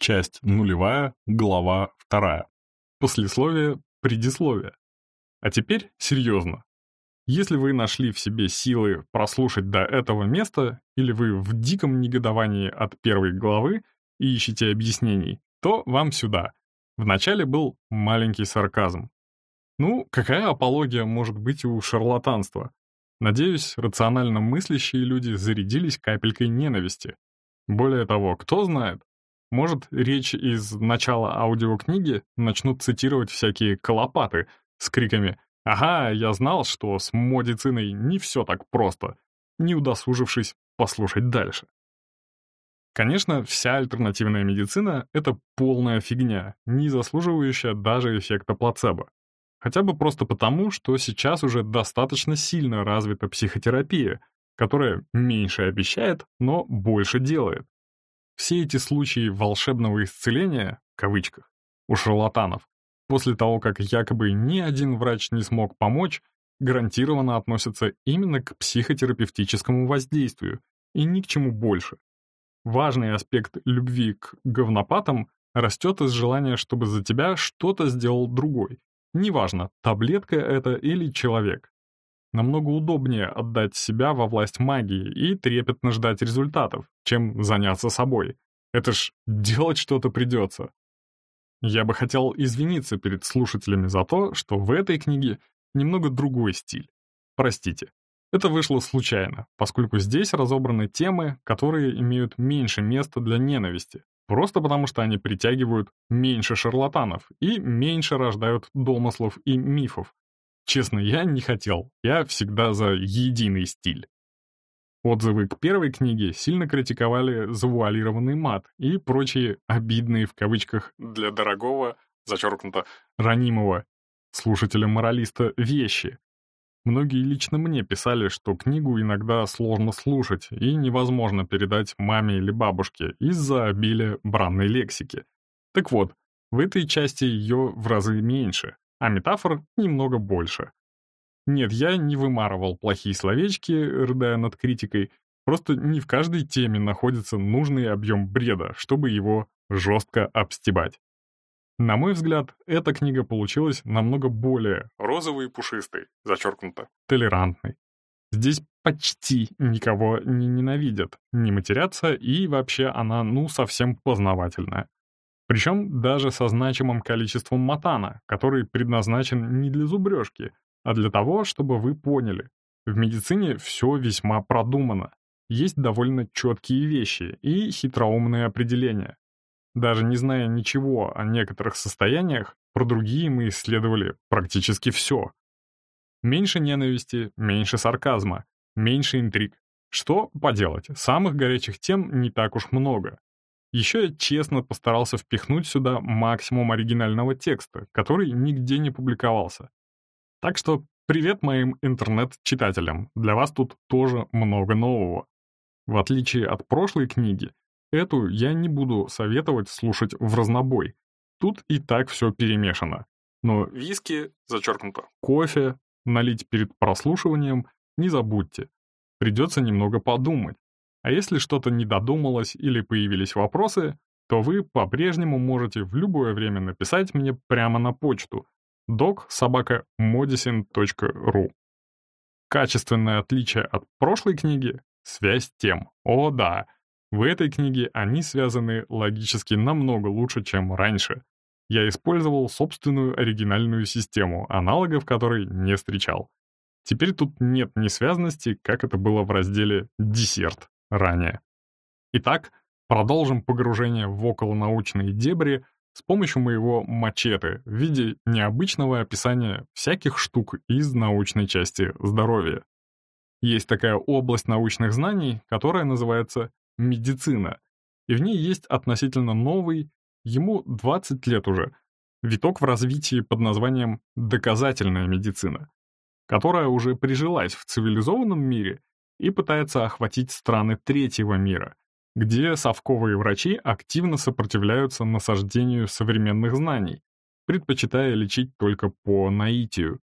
Часть нулевая, глава вторая. Послесловие, предисловие. А теперь серьезно. Если вы нашли в себе силы прослушать до этого места, или вы в диком негодовании от первой главы и ищете объяснений, то вам сюда. Вначале был маленький сарказм. Ну, какая апология может быть у шарлатанства? Надеюсь, рационально мыслящие люди зарядились капелькой ненависти. Более того, кто знает, может, речь из начала аудиокниги начнут цитировать всякие колопаты с криками «Ага, я знал, что с модициной не все так просто», не удосужившись послушать дальше. Конечно, вся альтернативная медицина — это полная фигня, не заслуживающая даже эффекта плацебо. Хотя бы просто потому, что сейчас уже достаточно сильно развита психотерапия, которая меньше обещает, но больше делает. Все эти случаи волшебного исцеления, в кавычках, у шарлатанов, после того, как якобы ни один врач не смог помочь, гарантированно относятся именно к психотерапевтическому воздействию и ни к чему больше. Важный аспект любви к говнопатам растет из желания, чтобы за тебя что-то сделал другой. Неважно, таблетка это или человек. Намного удобнее отдать себя во власть магии и трепетно ждать результатов, чем заняться собой. Это ж делать что-то придется. Я бы хотел извиниться перед слушателями за то, что в этой книге немного другой стиль. Простите. Это вышло случайно, поскольку здесь разобраны темы, которые имеют меньше места для ненависти, просто потому что они притягивают меньше шарлатанов и меньше рождают домыслов и мифов, Честно, я не хотел. Я всегда за единый стиль. Отзывы к первой книге сильно критиковали завуалированный мат и прочие «обидные» в кавычках для дорогого, зачеркнуто, ранимого слушателя-моралиста вещи. Многие лично мне писали, что книгу иногда сложно слушать и невозможно передать маме или бабушке из-за обилия бранной лексики. Так вот, в этой части ее в разы меньше, а метафор немного больше. Нет, я не вымарывал плохие словечки, рыдая над критикой, просто не в каждой теме находится нужный объем бреда, чтобы его жестко обстебать. На мой взгляд, эта книга получилась намного более розовой и пушистой, зачеркнуто, толерантной. Здесь почти никого не ненавидят, не матерятся, и вообще она, ну, совсем познавательная. Причем даже со значимым количеством матана, который предназначен не для зубрежки, а для того, чтобы вы поняли. В медицине все весьма продумано. Есть довольно четкие вещи и хитроумные определения. Даже не зная ничего о некоторых состояниях, про другие мы исследовали практически все. Меньше ненависти, меньше сарказма, меньше интриг. Что поделать, самых горячих тем не так уж много. Еще я честно постарался впихнуть сюда максимум оригинального текста, который нигде не публиковался. Так что привет моим интернет-читателям, для вас тут тоже много нового. В отличие от прошлой книги, эту я не буду советовать слушать в разнобой. Тут и так все перемешано. Но виски, зачеркнуто, кофе, налить перед прослушиванием не забудьте. Придется немного подумать, а если что-то не додумалось или появились вопросы, то вы по-прежнему можете в любое время написать мне прямо на почту doc.modicin.ru Качественное отличие от прошлой книги — связь тем. О да, в этой книге они связаны логически намного лучше, чем раньше. Я использовал собственную оригинальную систему, аналогов которой не встречал. Теперь тут нет несвязности, как это было в разделе «Десерт» ранее. Итак, продолжим погружение в околонаучные дебри с помощью моего мачете в виде необычного описания всяких штук из научной части здоровья. Есть такая область научных знаний, которая называется медицина, и в ней есть относительно новый, ему 20 лет уже, виток в развитии под названием «доказательная медицина», которая уже прижилась в цивилизованном мире и пытается охватить страны третьего мира, где совковые врачи активно сопротивляются насаждению современных знаний, предпочитая лечить только по наитию.